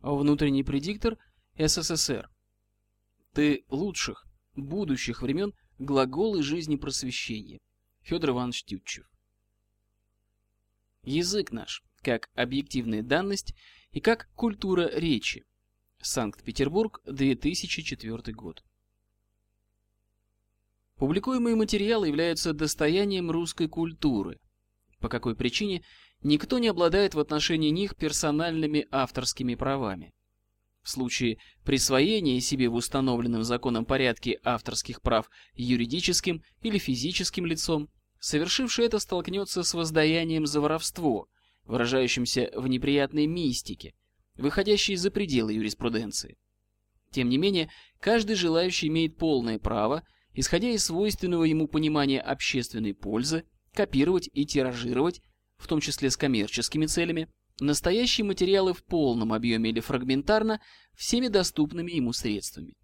Внутренний предиктор СССР. Ты лучших, будущих времен глаголы жизни просвещения. Федор Иванович Тютчев. Язык наш, как объективная данность и как культура речи. Санкт-Петербург, 2004 год. Публикуемые материалы являются достоянием русской культуры. По какой причине никто не обладает в отношении них персональными авторскими правами. В случае присвоения себе в установленном законом порядке авторских прав юридическим или физическим лицом, совершивший это столкнется с воздаянием за воровство, выражающимся в неприятной мистике, выходящей за пределы юриспруденции. Тем не менее, каждый желающий имеет полное право, исходя из свойственного ему понимания общественной пользы, копировать и тиражировать, в том числе с коммерческими целями, настоящие материалы в полном объеме или фрагментарно всеми доступными ему средствами.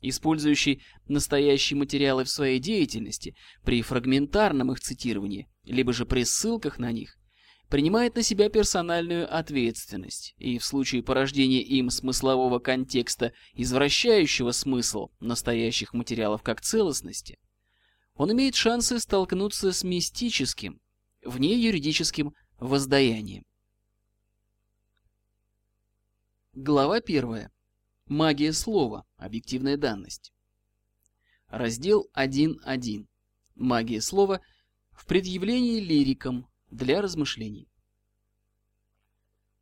Использующий настоящие материалы в своей деятельности при фрагментарном их цитировании, либо же при ссылках на них, принимает на себя персональную ответственность и в случае порождения им смыслового контекста, извращающего смысл настоящих материалов как целостности, он имеет шансы столкнуться с мистическим, вне юридическим воздаянием. Глава 1. Магия слова. Объективная данность. Раздел 1.1. Магия слова в предъявлении лирикам для размышлений.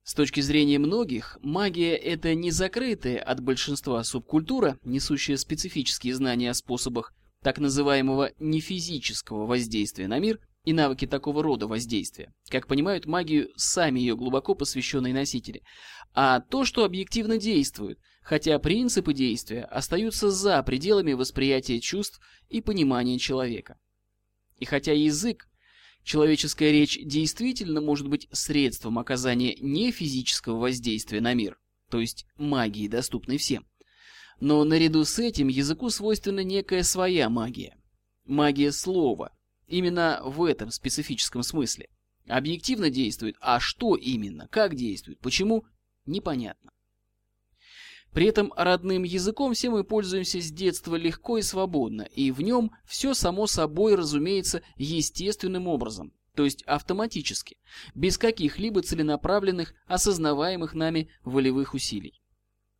С точки зрения многих, магия – это не закрытая от большинства субкультура, несущая специфические знания о способах так называемого нефизического воздействия на мир и навыки такого рода воздействия, как понимают магию сами ее глубоко посвященные носители, а то, что объективно действует, хотя принципы действия остаются за пределами восприятия чувств и понимания человека. И хотя язык, человеческая речь действительно может быть средством оказания не физического воздействия на мир, то есть магии, доступной всем, но наряду с этим языку свойственна некая своя магия. Магия слова. Именно в этом специфическом смысле. Объективно действует, а что именно, как действует, почему, непонятно. При этом родным языком все мы пользуемся с детства легко и свободно, и в нем все само собой разумеется естественным образом, то есть автоматически, без каких-либо целенаправленных, осознаваемых нами волевых усилий.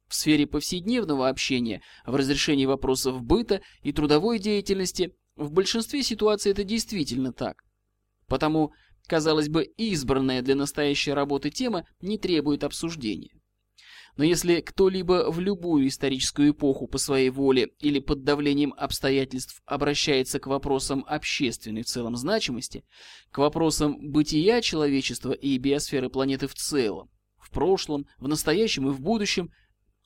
В сфере повседневного общения, в разрешении вопросов быта и трудовой деятельности, в большинстве ситуаций это действительно так. Потому, казалось бы, избранная для настоящей работы тема не требует обсуждения. Но если кто-либо в любую историческую эпоху по своей воле или под давлением обстоятельств обращается к вопросам общественной в целом значимости, к вопросам бытия человечества и биосферы планеты в целом, в прошлом, в настоящем и в будущем,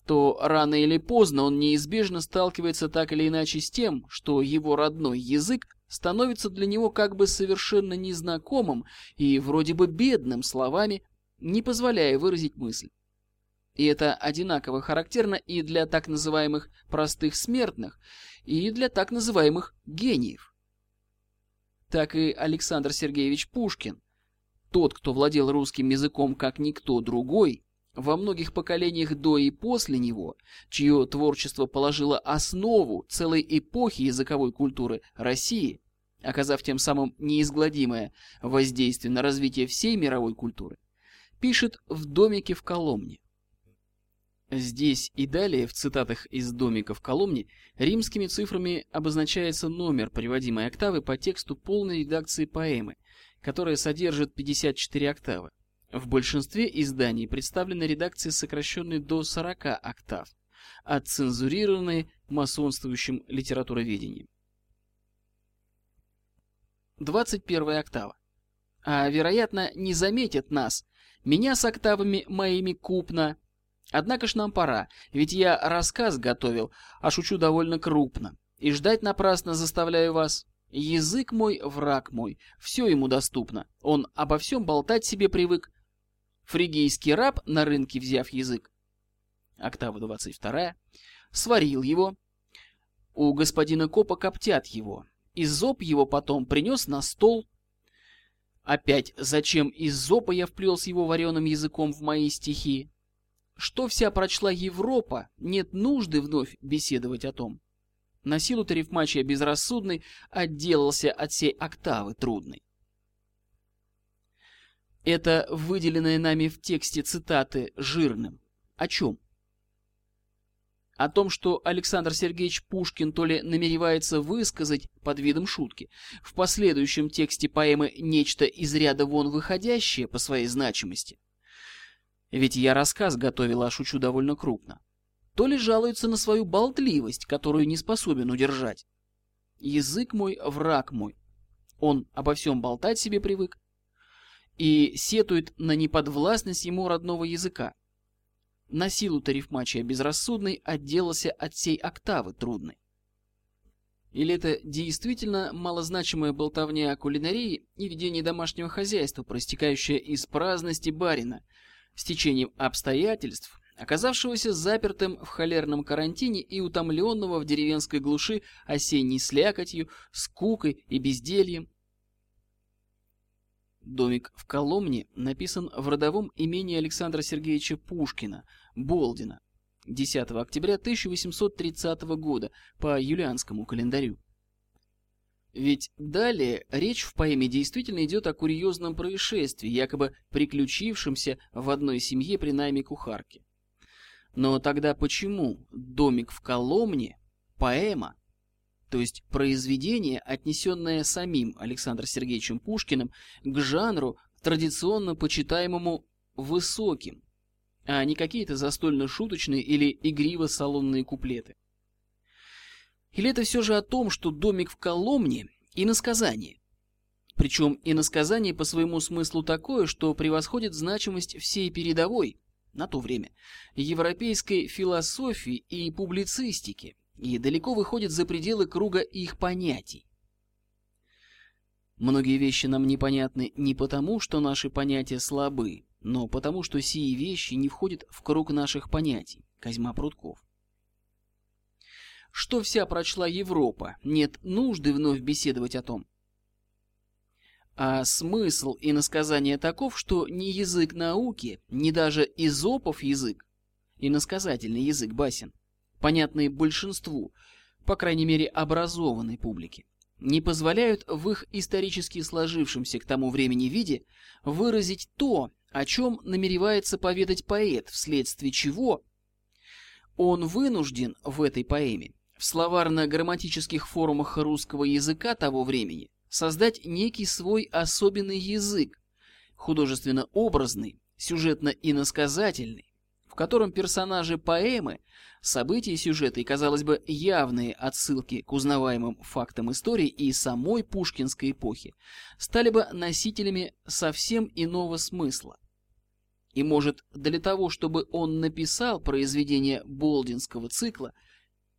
то рано или поздно он неизбежно сталкивается так или иначе с тем, что его родной язык становится для него как бы совершенно незнакомым и вроде бы бедным словами, не позволяя выразить мысль. И это одинаково характерно и для так называемых простых смертных, и для так называемых гениев. Так и Александр Сергеевич Пушкин, тот, кто владел русским языком как никто другой, во многих поколениях до и после него, чье творчество положило основу целой эпохи языковой культуры России, оказав тем самым неизгладимое воздействие на развитие всей мировой культуры, пишет в «Домике в Коломне». Здесь и далее в цитатах из «Домика в Коломне» римскими цифрами обозначается номер приводимой октавы по тексту полной редакции поэмы, которая содержит 54 октавы. В большинстве изданий представлены редакции, сокращенные до 40 октав, отцензурированные масонствующим литературоведением. 21 октава. А, вероятно, не заметят нас, меня с октавами моими купно. Однако ж нам пора, ведь я рассказ готовил, а шучу довольно крупно. И ждать напрасно заставляю вас. Язык мой, враг мой, все ему доступно. Он обо всем болтать себе привык, Фригийский раб, на рынке взяв язык, октава 22, сварил его. У господина Копа коптят его. Из зоб его потом принес на стол. Опять, зачем из зопа я вплел с его вареным языком в мои стихи? что вся прочла Европа, нет нужды вновь беседовать о том. На силу тарифмачия безрассудный отделался от всей октавы трудной. Это выделенное нами в тексте цитаты жирным. О чем? О том, что Александр Сергеевич Пушкин то ли намеревается высказать под видом шутки в последующем тексте поэмы нечто из ряда вон выходящее по своей значимости. Ведь я рассказ готовила, а шучу довольно крупно. То ли жалуется на свою болтливость, которую не способен удержать. Язык мой — враг мой. Он обо всем болтать себе привык и сетует на неподвластность ему родного языка на силу тарифмачия безрассудный отделался от всей октавы трудной. Или это действительно малозначимая болтовня о кулинарии и ведении домашнего хозяйства, проистекающая из праздности барина, с течением обстоятельств, оказавшегося запертым в холерном карантине и утомленного в деревенской глуши осенней слякотью, скукой и бездельем, Домик в Коломне написан в родовом имении Александра Сергеевича Пушкина, Болдина, 10 октября 1830 года по юлианскому календарю. Ведь далее речь в поэме действительно идет о курьезном происшествии, якобы приключившемся в одной семье при найме кухарки. Но тогда почему «Домик в Коломне» — поэма, то есть произведение, отнесенное самим Александром Сергеевичем Пушкиным к жанру, традиционно почитаемому высоким, а не какие-то застольно-шуточные или игриво-салонные куплеты. Или это все же о том, что домик в Коломне – иносказание? Причем иносказание по своему смыслу такое, что превосходит значимость всей передовой, на то время, европейской философии и публицистики – и далеко выходит за пределы круга их понятий. Многие вещи нам непонятны не потому, что наши понятия слабы, но потому, что сии вещи не входят в круг наших понятий. Козьма Прутков. Что вся прочла Европа, нет нужды вновь беседовать о том. А смысл и насказание таков, что ни язык науки, ни даже изопов язык, и насказательный язык басен, понятные большинству, по крайней мере образованной публике, не позволяют в их исторически сложившемся к тому времени виде выразить то, о чем намеревается поведать поэт, вследствие чего он вынужден в этой поэме в словарно-грамматических форумах русского языка того времени создать некий свой особенный язык, художественно-образный, сюжетно-иносказательный, в котором персонажи поэмы, события сюжета и, казалось бы, явные отсылки к узнаваемым фактам истории и самой пушкинской эпохи, стали бы носителями совсем иного смысла. И, может, для того, чтобы он написал произведение Болдинского цикла,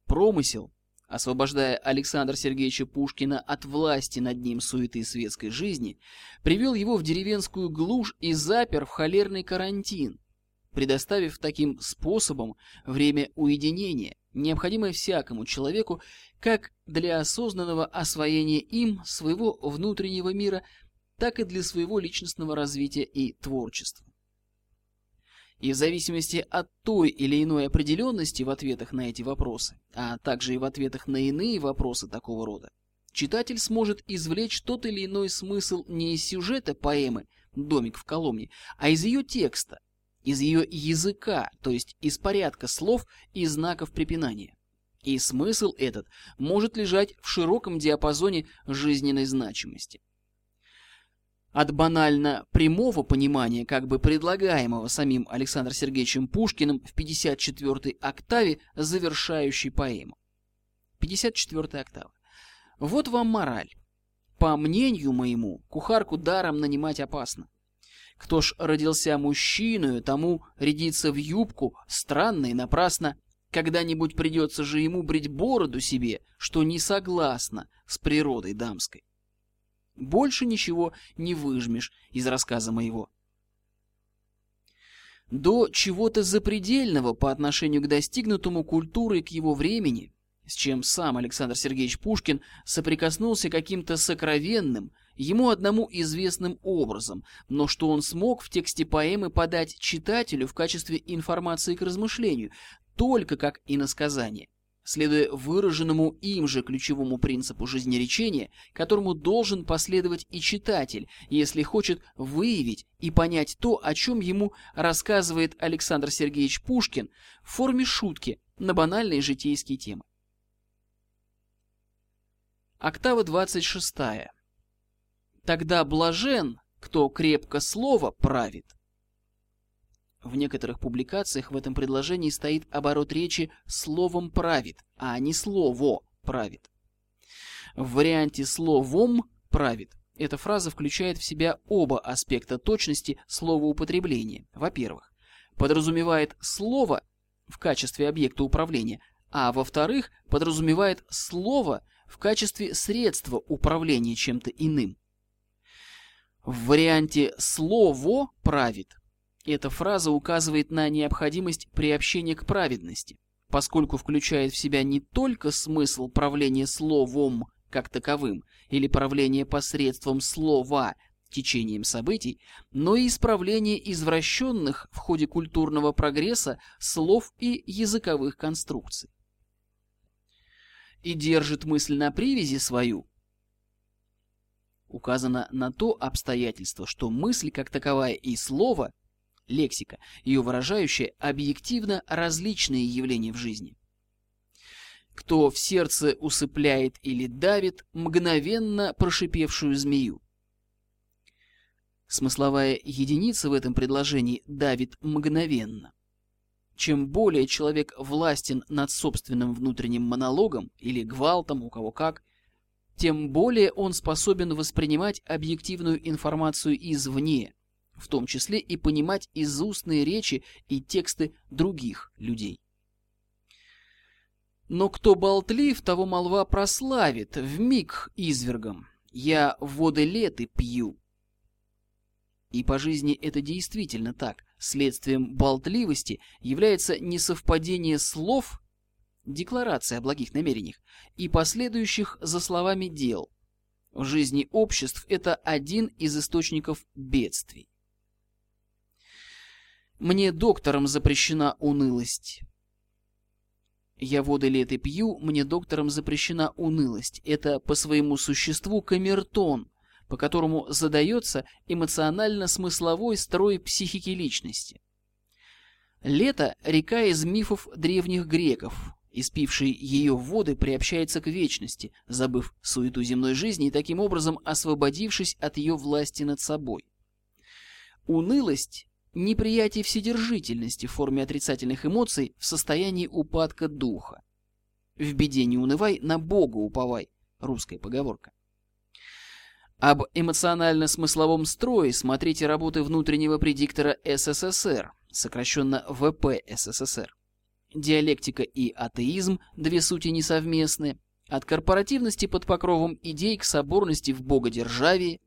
промысел, освобождая Александра Сергеевича Пушкина от власти над ним суеты светской жизни, привел его в деревенскую глушь и запер в холерный карантин, предоставив таким способом время уединения, необходимое всякому человеку как для осознанного освоения им своего внутреннего мира, так и для своего личностного развития и творчества. И в зависимости от той или иной определенности в ответах на эти вопросы, а также и в ответах на иные вопросы такого рода, читатель сможет извлечь тот или иной смысл не из сюжета поэмы «Домик в Коломне», а из ее текста, из ее языка, то есть из порядка слов и знаков препинания. И смысл этот может лежать в широком диапазоне жизненной значимости. От банально прямого понимания, как бы предлагаемого самим Александром Сергеевичем Пушкиным в 54-й октаве, завершающей поэму. 54-я октава. Вот вам мораль. По мнению моему, кухарку даром нанимать опасно. Кто ж родился мужчиною, тому рядиться в юбку странно и напрасно. Когда-нибудь придется же ему брить бороду себе, что не согласно с природой дамской. Больше ничего не выжмешь из рассказа моего. До чего-то запредельного по отношению к достигнутому культурой к его времени, с чем сам Александр Сергеевич Пушкин соприкоснулся каким-то сокровенным, ему одному известным образом, но что он смог в тексте поэмы подать читателю в качестве информации к размышлению, только как иносказание, следуя выраженному им же ключевому принципу жизнеречения, которому должен последовать и читатель, если хочет выявить и понять то, о чем ему рассказывает Александр Сергеевич Пушкин в форме шутки на банальные житейские темы. Октава 26. Тогда блажен, кто крепко слово правит. В некоторых публикациях в этом предложении стоит оборот речи «словом правит», а не «слово правит». В варианте «словом правит» эта фраза включает в себя оба аспекта точности словоупотребления. Во-первых, подразумевает слово в качестве объекта управления, а во-вторых, подразумевает слово в качестве средства управления чем-то иным. В варианте «слово правит» эта фраза указывает на необходимость приобщения к праведности, поскольку включает в себя не только смысл правления словом как таковым или правления посредством слова течением событий, но и исправление извращенных в ходе культурного прогресса слов и языковых конструкций. И держит мысль на привязи свою, указано на то обстоятельство, что мысль как таковая и слово, лексика, ее выражающая объективно различные явления в жизни. Кто в сердце усыпляет или давит мгновенно прошипевшую змею. Смысловая единица в этом предложении давит мгновенно. Чем более человек властен над собственным внутренним монологом или гвалтом, у кого как, тем более он способен воспринимать объективную информацию извне, в том числе и понимать из устные речи и тексты других людей. Но кто болтлив, того молва прославит, в миг извергом. Я воды леты пью. И по жизни это действительно так. Следствием болтливости является несовпадение слов, декларация о благих намерениях, и последующих за словами дел. В жизни обществ это один из источников бедствий. Мне доктором запрещена унылость. Я воды леты пью, мне доктором запрещена унылость. Это по своему существу камертон, по которому задается эмоционально-смысловой строй психики личности. Лето – река из мифов древних греков. Испивший ее воды приобщается к вечности, забыв суету земной жизни и таким образом освободившись от ее власти над собой. Унылость – неприятие вседержительности в форме отрицательных эмоций в состоянии упадка духа. В беде не унывай, на Бога уповай. Русская поговорка. Об эмоционально-смысловом строе смотрите работы внутреннего предиктора СССР, сокращенно ВП СССР. Диалектика и атеизм – две сути несовместны. От корпоративности под покровом идей к соборности в богодержавии.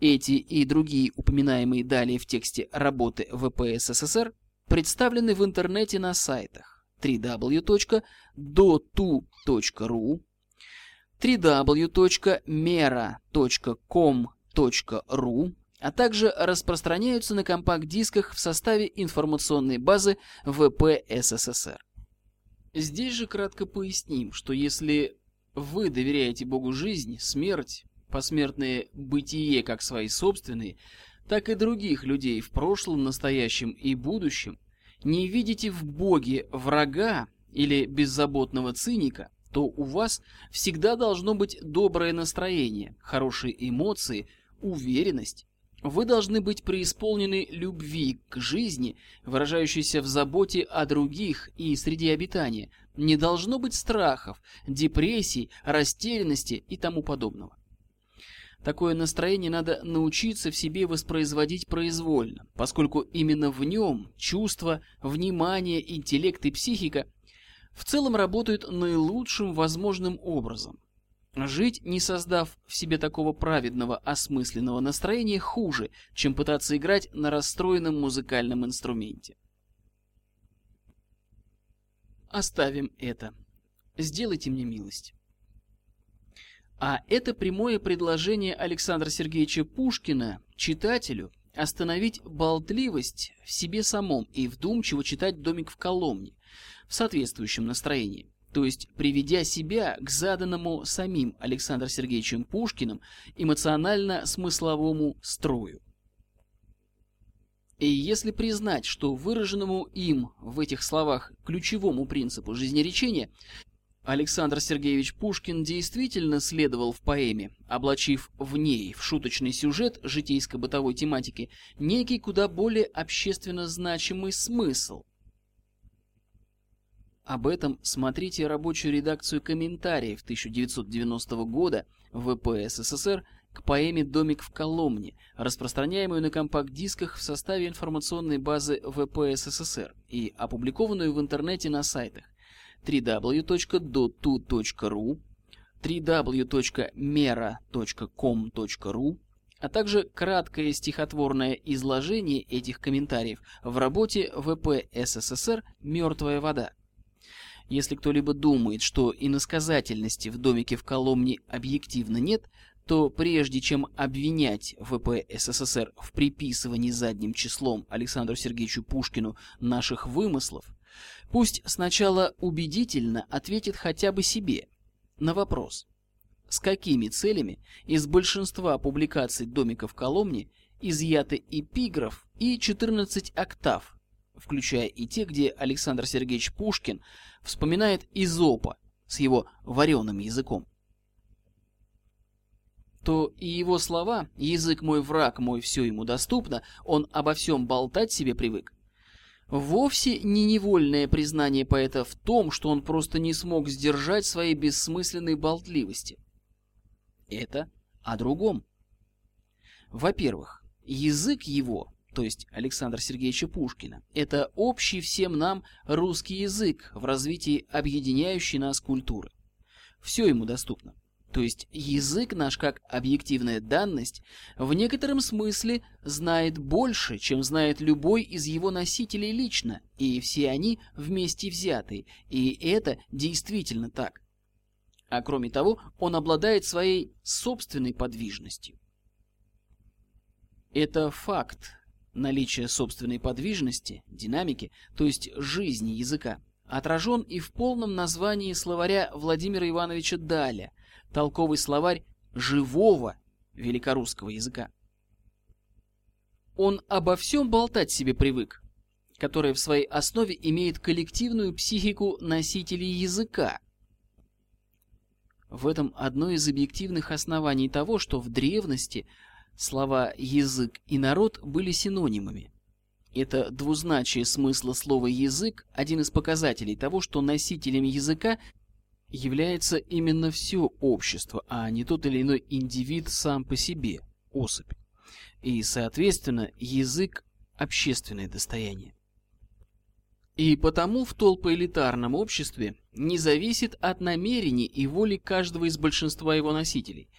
Эти и другие упоминаемые далее в тексте работы ВП СССР представлены в интернете на сайтах www.dotu.ru www.mera.com.ru, а также распространяются на компакт-дисках в составе информационной базы ВП СССР. Здесь же кратко поясним, что если вы доверяете Богу жизнь, смерть, посмертное бытие как свои собственные, так и других людей в прошлом, настоящем и будущем, не видите в Боге врага или беззаботного циника, то у вас всегда должно быть доброе настроение, хорошие эмоции, уверенность. Вы должны быть преисполнены любви к жизни, выражающейся в заботе о других и среди обитания. Не должно быть страхов, депрессий, растерянности и тому подобного. Такое настроение надо научиться в себе воспроизводить произвольно, поскольку именно в нем чувства, внимание, интеллект и психика в целом работают наилучшим возможным образом. Жить, не создав в себе такого праведного, осмысленного настроения, хуже, чем пытаться играть на расстроенном музыкальном инструменте. Оставим это. Сделайте мне милость. А это прямое предложение Александра Сергеевича Пушкина читателю остановить болтливость в себе самом и вдумчиво читать «Домик в Коломне» в соответствующем настроении, то есть приведя себя к заданному самим Александром Сергеевичем Пушкиным эмоционально-смысловому строю. И если признать, что выраженному им в этих словах ключевому принципу жизнеречения Александр Сергеевич Пушкин действительно следовал в поэме, облачив в ней в шуточный сюжет житейско-бытовой тематики некий куда более общественно значимый смысл. Об этом смотрите рабочую редакцию комментариев 1990 года ВП СССР к поэме «Домик в Коломне», распространяемую на компакт-дисках в составе информационной базы ВП СССР и опубликованную в интернете на сайтах www.dotu.ru, www.mera.com.ru, а также краткое стихотворное изложение этих комментариев в работе ВП СССР «Мертвая вода». Если кто-либо думает, что иносказательности в домике в Коломне объективно нет, то прежде чем обвинять ВП СССР в приписывании задним числом Александру Сергеевичу Пушкину наших вымыслов, пусть сначала убедительно ответит хотя бы себе на вопрос, с какими целями из большинства публикаций «Домика в Коломне» изъяты эпиграф и 14 октав, включая и те, где Александр Сергеевич Пушкин вспоминает Изопа с его вареным языком то и его слова «язык мой, враг мой, все ему доступно», он обо всем болтать себе привык. Вовсе не невольное признание поэта в том, что он просто не смог сдержать своей бессмысленной болтливости. Это о другом. Во-первых, язык его, то есть Александра Сергеевича Пушкина, это общий всем нам русский язык в развитии объединяющей нас культуры. Все ему доступно. То есть язык наш как объективная данность в некотором смысле знает больше, чем знает любой из его носителей лично, и все они вместе взятые, и это действительно так. А кроме того, он обладает своей собственной подвижностью. Это факт наличия собственной подвижности, динамики, то есть жизни языка, отражен и в полном названии словаря Владимира Ивановича Даля – толковый словарь живого великорусского языка. Он обо всем болтать себе привык, которое в своей основе имеет коллективную психику носителей языка. В этом одно из объективных оснований того, что в древности слова «язык» и «народ» были синонимами. Это двузначие смысла слова «язык» – один из показателей того, что носителем языка является именно все общество, а не тот или иной индивид сам по себе, особь. И, соответственно, язык – общественное достояние. И потому в толпоэлитарном обществе не зависит от намерений и воли каждого из большинства его носителей.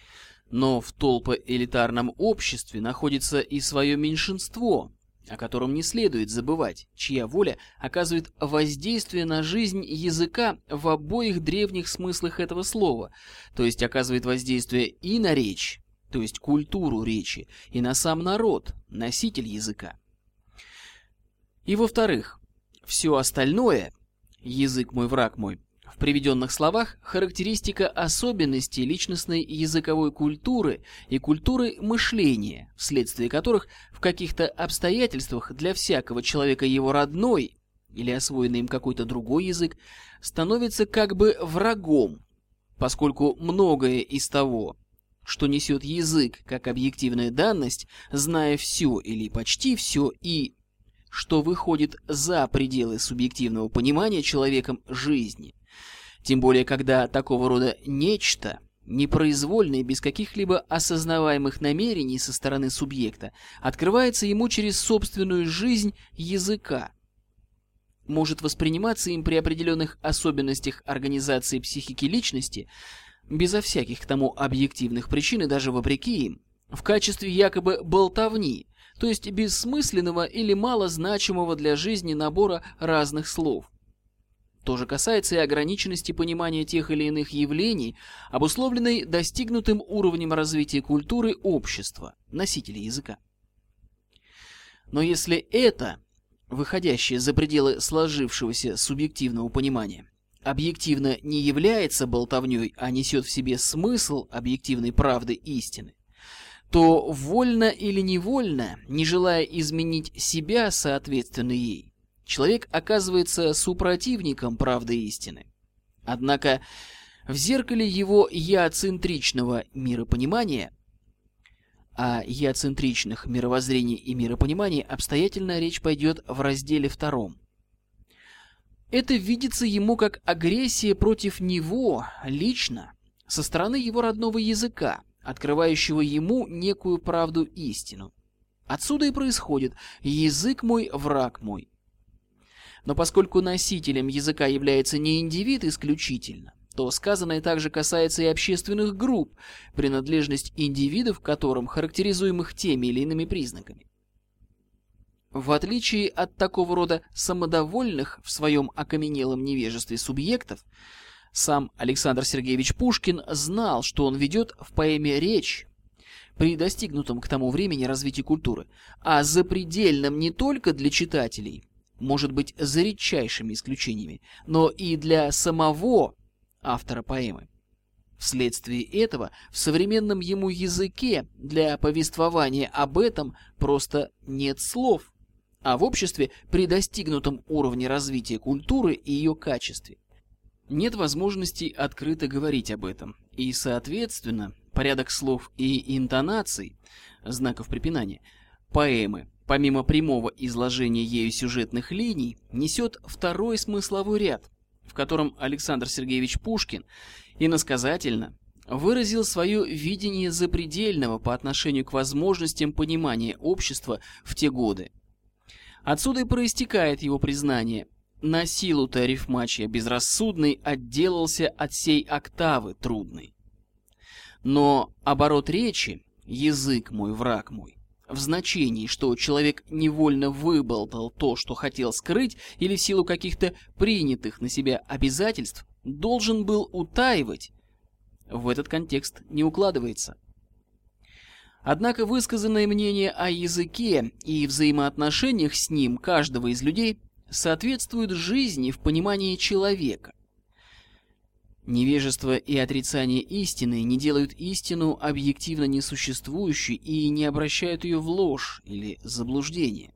Но в толпоэлитарном обществе находится и свое меньшинство, о котором не следует забывать, чья воля оказывает воздействие на жизнь языка в обоих древних смыслах этого слова, то есть оказывает воздействие и на речь, то есть культуру речи, и на сам народ, носитель языка. И во-вторых, все остальное, язык мой, враг мой, в приведенных словах характеристика особенностей личностной языковой культуры и культуры мышления, вследствие которых в каких-то обстоятельствах для всякого человека его родной или освоенный им какой-то другой язык становится как бы врагом, поскольку многое из того, что несет язык как объективная данность, зная все или почти все и что выходит за пределы субъективного понимания человеком жизни – тем более, когда такого рода нечто, непроизвольное, без каких-либо осознаваемых намерений со стороны субъекта, открывается ему через собственную жизнь языка, может восприниматься им при определенных особенностях организации психики личности, безо всяких к тому объективных причин и даже вопреки им, в качестве якобы болтовни, то есть бессмысленного или малозначимого для жизни набора разных слов. То же касается и ограниченности понимания тех или иных явлений, обусловленной достигнутым уровнем развития культуры общества, носителей языка. Но если это, выходящее за пределы сложившегося субъективного понимания, объективно не является болтовней, а несет в себе смысл объективной правды истины, то вольно или невольно, не желая изменить себя соответственно ей, человек оказывается супротивником правды истины. Однако в зеркале его яцентричного миропонимания о яцентричных мировоззрении и миропонимании обстоятельно речь пойдет в разделе втором. Это видится ему как агрессия против него лично со стороны его родного языка, открывающего ему некую правду истину. Отсюда и происходит «язык мой, враг мой». Но поскольку носителем языка является не индивид исключительно, то сказанное также касается и общественных групп, принадлежность индивидов к которым характеризуемых теми или иными признаками. В отличие от такого рода самодовольных в своем окаменелом невежестве субъектов, сам Александр Сергеевич Пушкин знал, что он ведет в поэме речь при достигнутом к тому времени развитии культуры, а запредельном не только для читателей, может быть, за редчайшими исключениями, но и для самого автора поэмы. Вследствие этого в современном ему языке для повествования об этом просто нет слов, а в обществе при достигнутом уровне развития культуры и ее качестве нет возможности открыто говорить об этом, и, соответственно, порядок слов и интонаций, знаков препинания, поэмы помимо прямого изложения ею сюжетных линий, несет второй смысловой ряд, в котором Александр Сергеевич Пушкин иносказательно выразил свое видение запредельного по отношению к возможностям понимания общества в те годы. Отсюда и проистекает его признание «на силу-то рифмачия безрассудный отделался от сей октавы трудной». Но оборот речи «язык мой, враг мой» в значении, что человек невольно выболтал то, что хотел скрыть, или в силу каких-то принятых на себя обязательств, должен был утаивать, в этот контекст не укладывается. Однако высказанное мнение о языке и взаимоотношениях с ним каждого из людей соответствует жизни в понимании человека. Невежество и отрицание истины не делают истину объективно несуществующей и не обращают ее в ложь или заблуждение.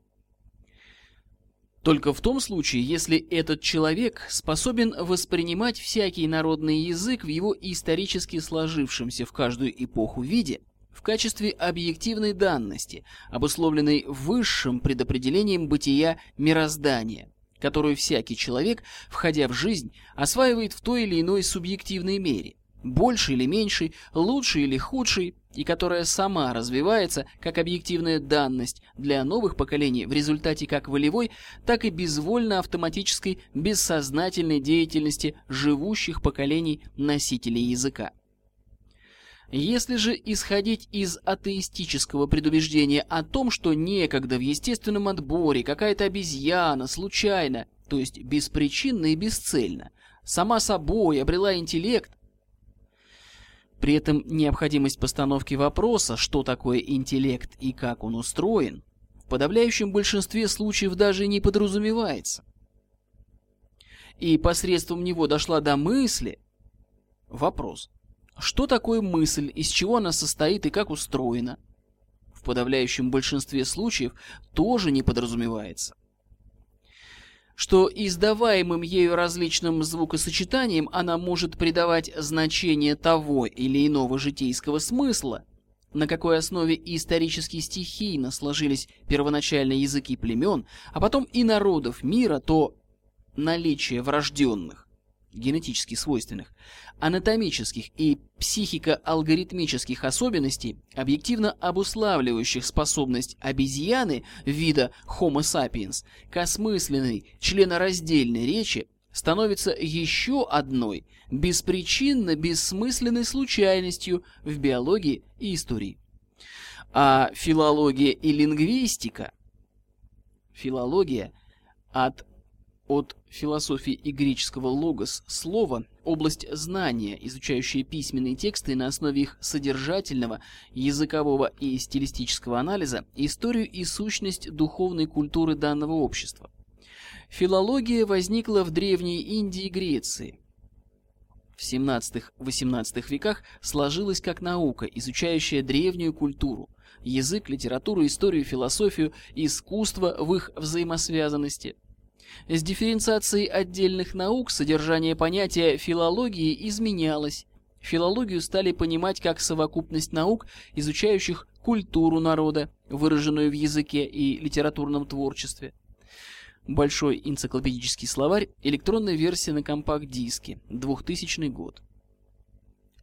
Только в том случае, если этот человек способен воспринимать всякий народный язык в его исторически сложившемся в каждую эпоху виде, в качестве объективной данности, обусловленной высшим предопределением бытия мироздания – которую всякий человек, входя в жизнь, осваивает в той или иной субъективной мере, большей или меньшей, лучшей или худшей, и которая сама развивается как объективная данность для новых поколений в результате как волевой, так и безвольно-автоматической бессознательной деятельности живущих поколений носителей языка. Если же исходить из атеистического предубеждения о том, что некогда в естественном отборе какая-то обезьяна случайно, то есть беспричинно и бесцельно, сама собой обрела интеллект, при этом необходимость постановки вопроса, что такое интеллект и как он устроен, в подавляющем большинстве случаев даже не подразумевается. И посредством него дошла до мысли вопрос – что такое мысль, из чего она состоит и как устроена? В подавляющем большинстве случаев тоже не подразумевается. Что издаваемым ею различным звукосочетаниям она может придавать значение того или иного житейского смысла, на какой основе исторически стихийно сложились первоначальные языки племен, а потом и народов мира, то наличие врожденных, генетически свойственных, анатомических и психико-алгоритмических особенностей, объективно обуславливающих способность обезьяны вида Homo sapiens к осмысленной членораздельной речи, становится еще одной беспричинно бессмысленной случайностью в биологии и истории. А филология и лингвистика, филология от От философии и греческого логос слово – область знания, изучающая письменные тексты на основе их содержательного, языкового и стилистического анализа, историю и сущность духовной культуры данного общества. Филология возникла в Древней Индии и Греции. В 17-18 веках сложилась как наука, изучающая древнюю культуру, язык, литературу, историю, философию, искусство в их взаимосвязанности – с дифференциацией отдельных наук содержание понятия филологии изменялось. Филологию стали понимать как совокупность наук, изучающих культуру народа, выраженную в языке и литературном творчестве. Большой энциклопедический словарь, электронная версия на компакт-диске, 2000 год.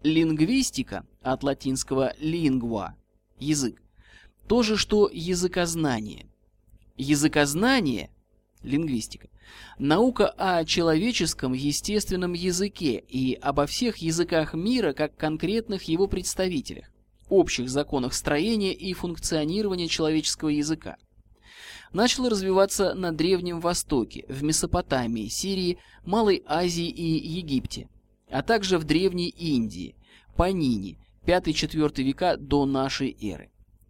Лингвистика, от латинского lingua – язык, то же, что языкознание. Языкознание лингвистика. Наука о человеческом естественном языке и обо всех языках мира как конкретных его представителях, общих законах строения и функционирования человеческого языка. Начало развиваться на Древнем Востоке, в Месопотамии, Сирии, Малой Азии и Египте, а также в Древней Индии, Панини, 5-4 века до нашей эры,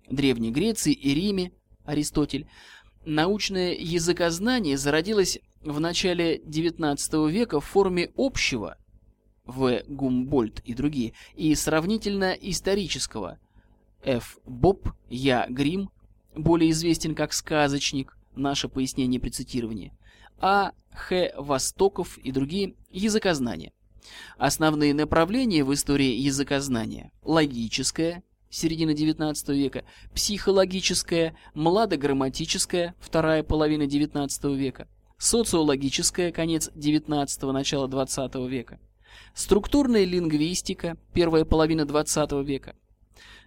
Древней Греции и Риме, Аристотель, Научное языкознание зародилось в начале XIX века в форме общего В. Гумбольд и другие, и сравнительно исторического Ф. Боб, Я. Грим, более известен как сказочник, наше пояснение при цитировании, А. Х. Востоков и другие языкознания. Основные направления в истории языкознания – логическое, середина XIX века, психологическая, младограмматическая, вторая половина XIX века, социологическая, конец XIX – начало XX века, структурная лингвистика, первая половина XX века.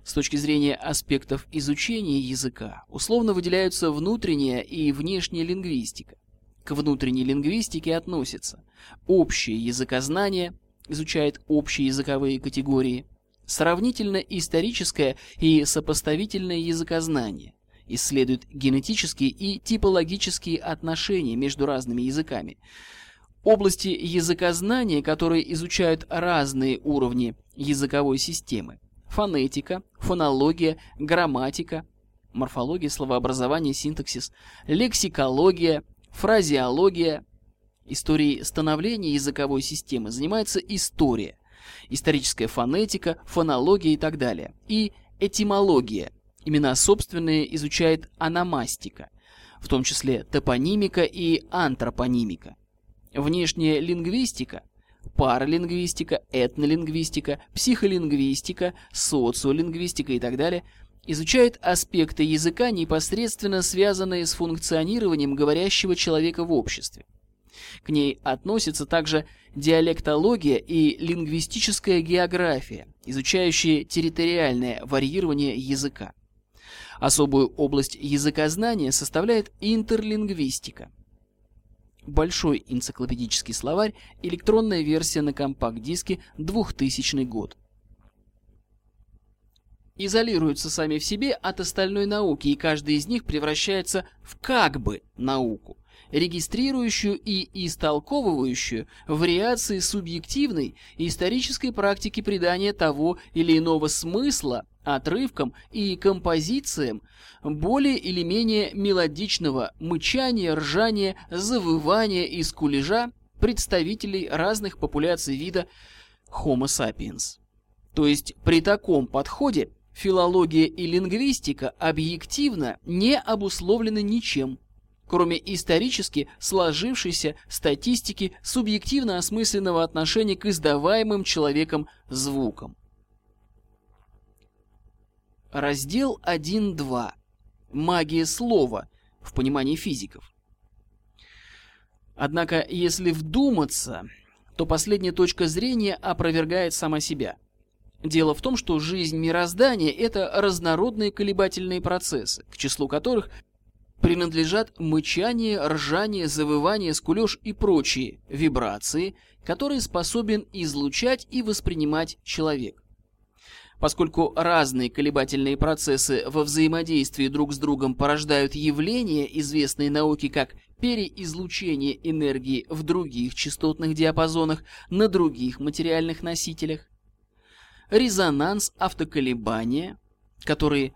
С точки зрения аспектов изучения языка условно выделяются внутренняя и внешняя лингвистика. К внутренней лингвистике относятся общее языкознание, изучает общие языковые категории – Сравнительно-историческое и сопоставительное языкознание исследует генетические и типологические отношения между разными языками. Области языкознания, которые изучают разные уровни языковой системы. Фонетика, фонология, грамматика, морфология, словообразование, синтаксис, лексикология, фразеология. Историей становления языковой системы занимается история – историческая фонетика, фонология и так далее. И этимология. Имена собственные изучает аномастика, в том числе топонимика и антропонимика. Внешняя лингвистика, паралингвистика, этнолингвистика, психолингвистика, социолингвистика и так далее изучает аспекты языка, непосредственно связанные с функционированием говорящего человека в обществе. К ней относятся также диалектология и лингвистическая география, изучающие территориальное варьирование языка. Особую область языкознания составляет интерлингвистика. Большой энциклопедический словарь, электронная версия на компакт-диске, 2000 год. Изолируются сами в себе от остальной науки, и каждый из них превращается в как бы науку – регистрирующую и истолковывающую вариации субъективной и исторической практики придания того или иного смысла отрывкам и композициям более или менее мелодичного мычания, ржания, завывания и скулежа представителей разных популяций вида Homo sapiens. То есть при таком подходе филология и лингвистика объективно не обусловлены ничем, кроме исторически сложившейся статистики субъективно осмысленного отношения к издаваемым человеком звукам. Раздел 1.2. Магия слова в понимании физиков. Однако, если вдуматься, то последняя точка зрения опровергает сама себя. Дело в том, что жизнь мироздания – это разнородные колебательные процессы, к числу которых принадлежат мычание, ржание, завывание, скулеж и прочие вибрации, которые способен излучать и воспринимать человек. Поскольку разные колебательные процессы во взаимодействии друг с другом порождают явления, известные науке как переизлучение энергии в других частотных диапазонах на других материальных носителях, резонанс автоколебания, которые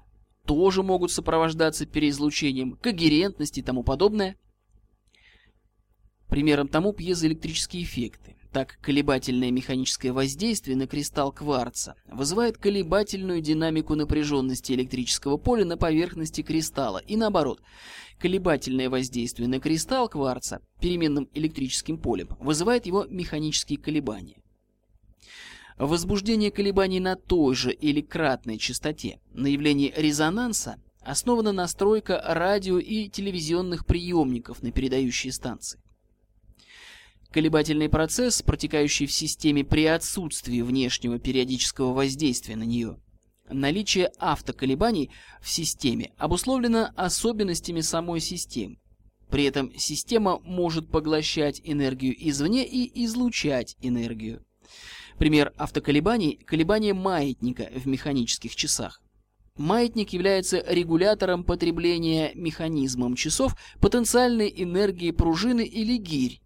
тоже могут сопровождаться переизлучением, когерентность и тому подобное. Примером тому пьезоэлектрические эффекты. Так, колебательное механическое воздействие на кристалл кварца вызывает колебательную динамику напряженности электрического поля на поверхности кристалла и наоборот. Колебательное воздействие на кристалл кварца переменным электрическим полем вызывает его механические колебания. Возбуждение колебаний на той же или кратной частоте на явлении резонанса основана настройка радио и телевизионных приемников на передающие станции. Колебательный процесс, протекающий в системе при отсутствии внешнего периодического воздействия на нее. Наличие автоколебаний в системе обусловлено особенностями самой системы. При этом система может поглощать энергию извне и излучать энергию. Пример автоколебаний – колебание маятника в механических часах. Маятник является регулятором потребления механизмом часов потенциальной энергии пружины или гирь,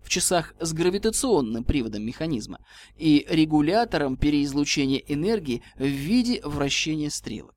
в часах с гравитационным приводом механизма и регулятором переизлучения энергии в виде вращения стрелок.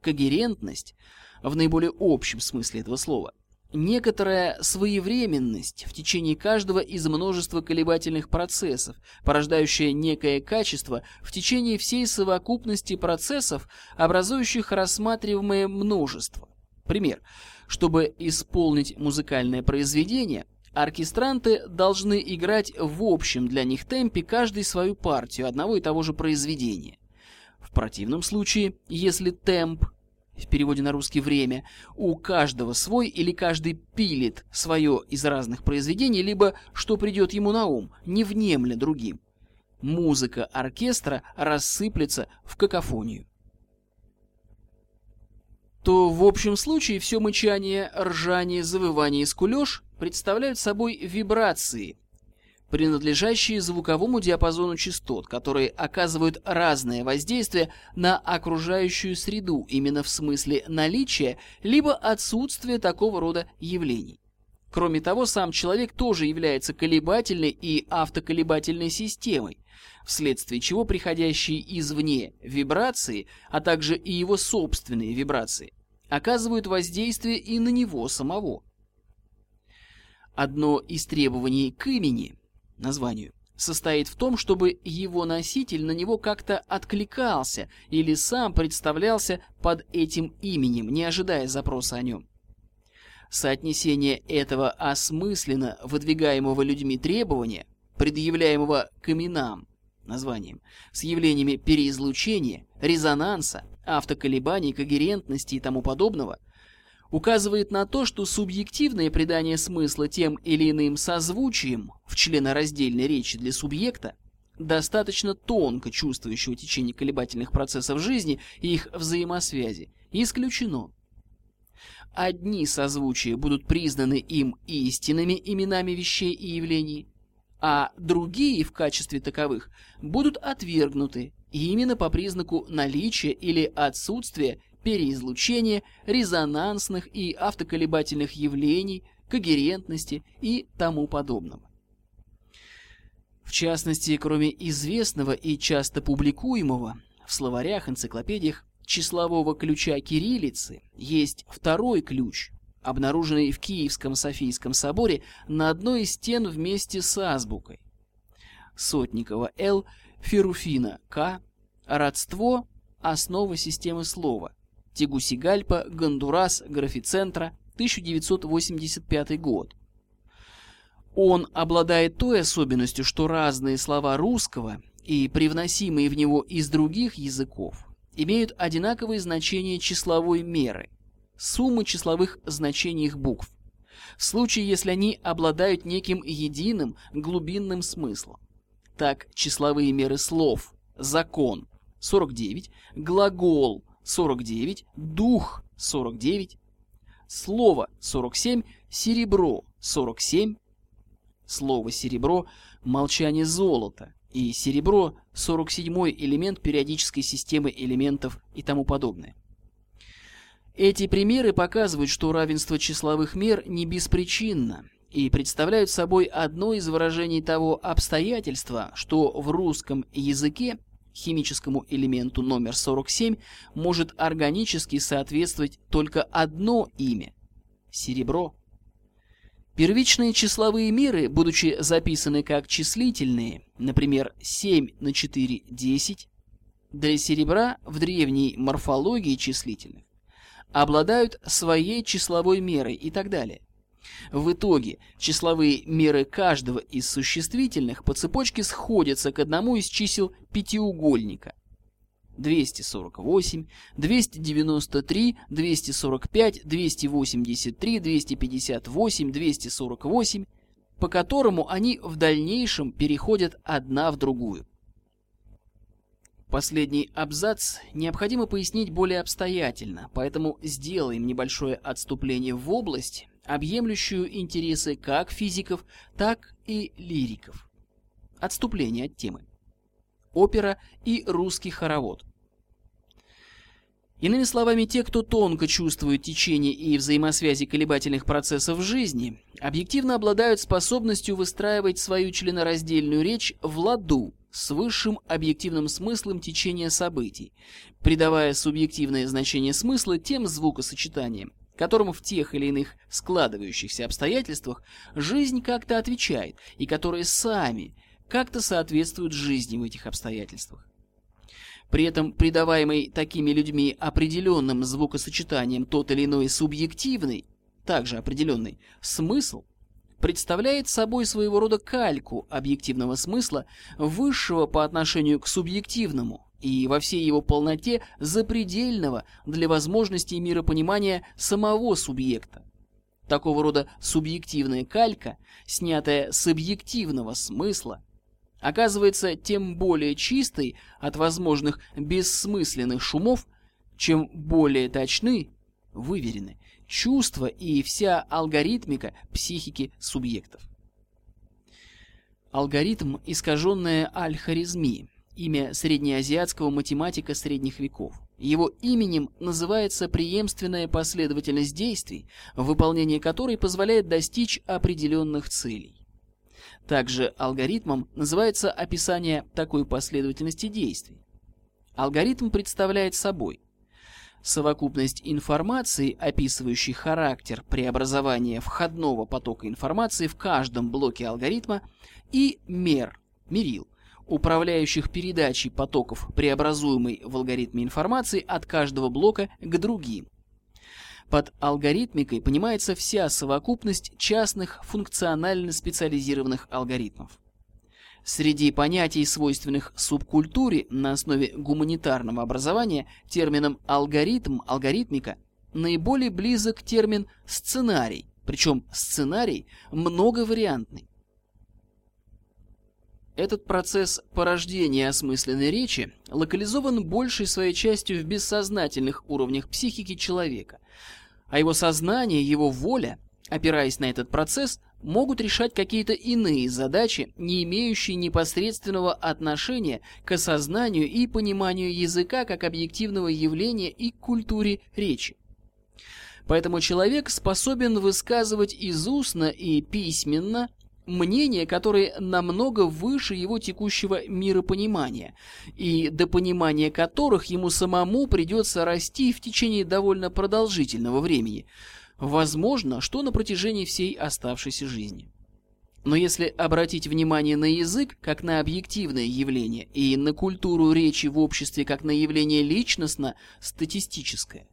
Когерентность в наиболее общем смысле этого слова некоторая своевременность в течение каждого из множества колебательных процессов, порождающая некое качество в течение всей совокупности процессов, образующих рассматриваемое множество. Пример. Чтобы исполнить музыкальное произведение, Оркестранты должны играть в общем для них темпе каждый свою партию одного и того же произведения. В противном случае, если темп, в переводе на русский время, у каждого свой или каждый пилит свое из разных произведений, либо что придет ему на ум, не внемля другим, музыка оркестра рассыплется в какофонию. То в общем случае все мычание, ржание, завывание и скулеж представляют собой вибрации, принадлежащие звуковому диапазону частот, которые оказывают разное воздействие на окружающую среду именно в смысле наличия либо отсутствия такого рода явлений. Кроме того, сам человек тоже является колебательной и автоколебательной системой, вследствие чего приходящие извне вибрации, а также и его собственные вибрации, оказывают воздействие и на него самого. Одно из требований к имени, названию, состоит в том, чтобы его носитель на него как-то откликался или сам представлялся под этим именем, не ожидая запроса о нем. Соотнесение этого осмысленно выдвигаемого людьми требования, предъявляемого к именам, названием, с явлениями переизлучения, резонанса, автоколебаний, когерентности и тому подобного – указывает на то, что субъективное придание смысла тем или иным созвучием в членораздельной речи для субъекта, достаточно тонко чувствующего течение колебательных процессов жизни и их взаимосвязи, исключено. Одни созвучия будут признаны им истинными именами вещей и явлений, а другие в качестве таковых будут отвергнуты именно по признаку наличия или отсутствия переизлучения, резонансных и автоколебательных явлений, когерентности и тому подобного. В частности, кроме известного и часто публикуемого в словарях, энциклопедиях числового ключа кириллицы, есть второй ключ, обнаруженный в Киевском Софийском соборе на одной из стен вместе с азбукой. Сотникова Л, Феруфина К, родство, основа системы слова, Тегусигальпа, Гондурас, Графицентра, 1985 год. Он обладает той особенностью, что разные слова русского и привносимые в него из других языков имеют одинаковые значения числовой меры, суммы числовых значений их букв, в случае, если они обладают неким единым глубинным смыслом. Так, числовые меры слов «закон» 49, «глагол» 49, дух 49, слово 47, серебро 47, слово серебро молчание золота и серебро 47 элемент периодической системы элементов и тому подобное. Эти примеры показывают, что равенство числовых мер не беспричинно и представляют собой одно из выражений того обстоятельства, что в русском языке химическому элементу номер 47 может органически соответствовать только одно имя – серебро. Первичные числовые меры, будучи записаны как числительные, например, 7 на 4 – 10, для серебра в древней морфологии числительных, обладают своей числовой мерой и так далее. В итоге числовые меры каждого из существительных по цепочке сходятся к одному из чисел пятиугольника. 248, 293, 245, 283, 258, 248, по которому они в дальнейшем переходят одна в другую. Последний абзац необходимо пояснить более обстоятельно, поэтому сделаем небольшое отступление в область, объемлющую интересы как физиков, так и лириков. Отступление от темы. Опера и русский хоровод. Иными словами, те, кто тонко чувствует течение и взаимосвязи колебательных процессов в жизни, объективно обладают способностью выстраивать свою членораздельную речь в ладу с высшим объективным смыслом течения событий, придавая субъективное значение смысла тем звукосочетаниям, которым в тех или иных складывающихся обстоятельствах жизнь как-то отвечает и которые сами как-то соответствуют жизни в этих обстоятельствах. При этом придаваемый такими людьми определенным звукосочетанием тот или иной субъективный, также определенный, смысл представляет собой своего рода кальку объективного смысла, высшего по отношению к субъективному и во всей его полноте запредельного для возможностей миропонимания самого субъекта. Такого рода субъективная калька, снятая с объективного смысла, оказывается тем более чистой от возможных бессмысленных шумов, чем более точны, выверены чувства и вся алгоритмика психики субъектов. Алгоритм – искаженное аль-Харизми, имя среднеазиатского математика средних веков. Его именем называется преемственная последовательность действий, выполнение которой позволяет достичь определенных целей. Также алгоритмом называется описание такой последовательности действий. Алгоритм представляет собой совокупность информации, описывающей характер преобразования входного потока информации в каждом блоке алгоритма, и мер, мерил, управляющих передачей потоков преобразуемой в алгоритме информации от каждого блока к другим. Под алгоритмикой понимается вся совокупность частных функционально специализированных алгоритмов. Среди понятий, свойственных субкультуре на основе гуманитарного образования, термином «алгоритм», «алгоритмика» наиболее близок термин «сценарий», причем сценарий многовариантный. Этот процесс порождения осмысленной речи локализован большей своей частью в бессознательных уровнях психики человека, а его сознание, его воля, опираясь на этот процесс, могут решать какие-то иные задачи, не имеющие непосредственного отношения к осознанию и пониманию языка как объективного явления и культуре речи. Поэтому человек способен высказывать из устно и письменно мнения, которые намного выше его текущего миропонимания, и до понимания которых ему самому придется расти в течение довольно продолжительного времени – Возможно, что на протяжении всей оставшейся жизни. Но если обратить внимание на язык как на объективное явление и на культуру речи в обществе как на явление личностно-статистическое,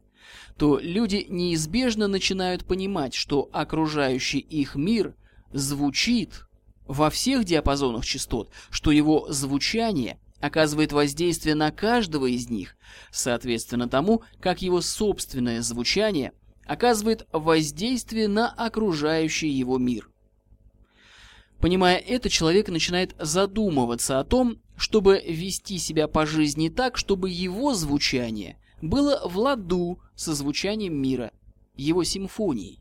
то люди неизбежно начинают понимать, что окружающий их мир звучит во всех диапазонах частот, что его звучание оказывает воздействие на каждого из них, соответственно тому, как его собственное звучание оказывает воздействие на окружающий его мир. Понимая это, человек начинает задумываться о том, чтобы вести себя по жизни так, чтобы его звучание было в ладу со звучанием мира, его симфонией.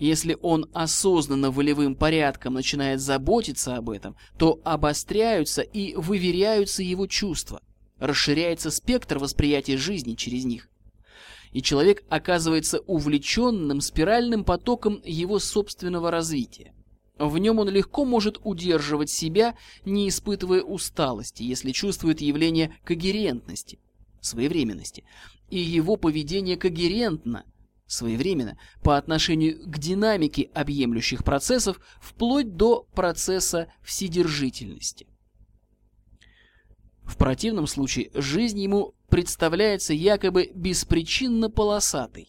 Если он осознанно волевым порядком начинает заботиться об этом, то обостряются и выверяются его чувства, расширяется спектр восприятия жизни через них. и человек оказывается увлеченным спиральным потоком его собственного развития. В нем он легко может удерживать себя, не испытывая усталости, если чувствует явление когерентности, своевременности, и его поведение когерентно, своевременно, по отношению к динамике объемлющих процессов, вплоть до процесса вседержительности. В противном случае жизнь ему представляется якобы беспричинно полосатой.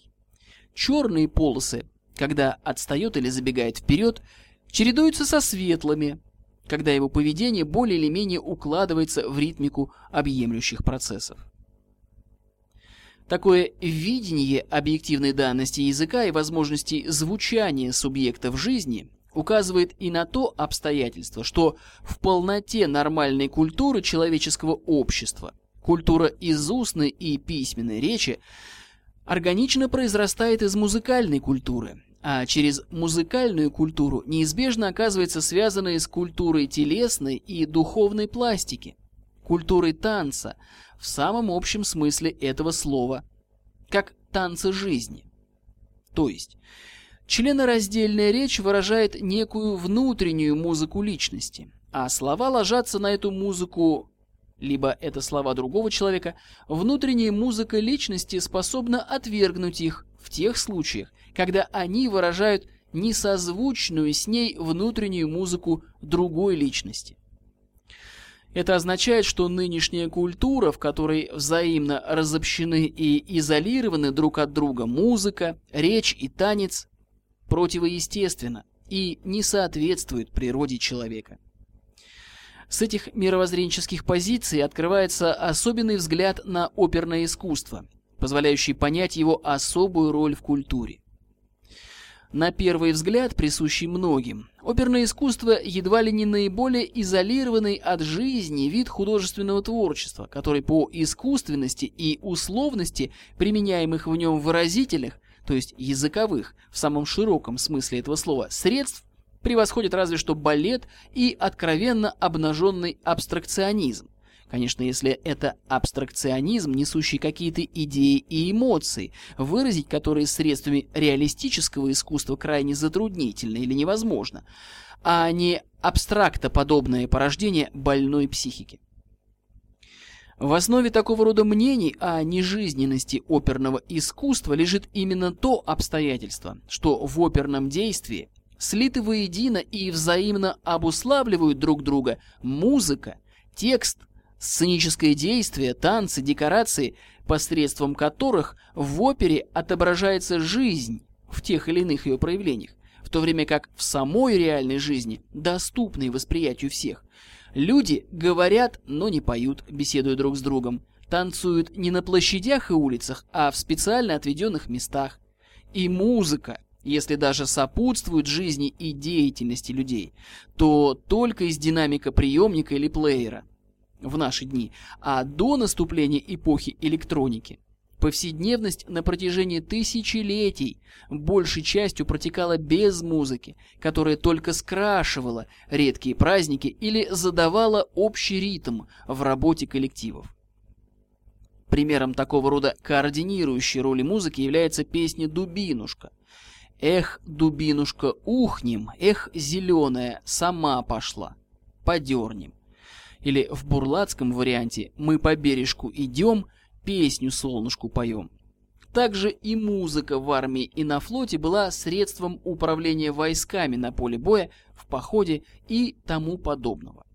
Черные полосы, когда отстает или забегает вперед, чередуются со светлыми, когда его поведение более или менее укладывается в ритмику объемлющих процессов. Такое видение объективной данности языка и возможности звучания субъекта в жизни указывает и на то обстоятельство, что в полноте нормальной культуры человеческого общества, культура из устной и письменной речи, органично произрастает из музыкальной культуры, а через музыкальную культуру неизбежно оказывается связанной с культурой телесной и духовной пластики, культурой танца в самом общем смысле этого слова, как танца жизни. То есть, членораздельная речь выражает некую внутреннюю музыку личности, а слова ложатся на эту музыку либо это слова другого человека, внутренняя музыка личности способна отвергнуть их в тех случаях, когда они выражают несозвучную с ней внутреннюю музыку другой личности. Это означает, что нынешняя культура, в которой взаимно разобщены и изолированы друг от друга музыка, речь и танец, противоестественна и не соответствует природе человека. С этих мировоззренческих позиций открывается особенный взгляд на оперное искусство, позволяющий понять его особую роль в культуре на первый взгляд присущий многим. Оперное искусство едва ли не наиболее изолированный от жизни вид художественного творчества, который по искусственности и условности применяемых в нем выразительных, то есть языковых, в самом широком смысле этого слова, средств, превосходит разве что балет и откровенно обнаженный абстракционизм. Конечно, если это абстракционизм, несущий какие-то идеи и эмоции, выразить которые средствами реалистического искусства крайне затруднительно или невозможно, а не абстрактоподобное порождение больной психики. В основе такого рода мнений о нежизненности оперного искусства лежит именно то обстоятельство, что в оперном действии слиты воедино и взаимно обуславливают друг друга музыка, текст, Сценическое действие, танцы, декорации, посредством которых в опере отображается жизнь в тех или иных ее проявлениях, в то время как в самой реальной жизни, доступной восприятию всех, люди говорят, но не поют, беседуя друг с другом, танцуют не на площадях и улицах, а в специально отведенных местах. И музыка, если даже сопутствует жизни и деятельности людей, то только из динамика приемника или плеера в наши дни, а до наступления эпохи электроники. Повседневность на протяжении тысячелетий большей частью протекала без музыки, которая только скрашивала редкие праздники или задавала общий ритм в работе коллективов. Примером такого рода координирующей роли музыки является песня «Дубинушка». «Эх, дубинушка, ухнем, эх, зеленая, сама пошла, подернем». Или в бурлацком варианте «Мы по бережку идем, песню солнышку поем». Также и музыка в армии и на флоте была средством управления войсками на поле боя, в походе и тому подобного.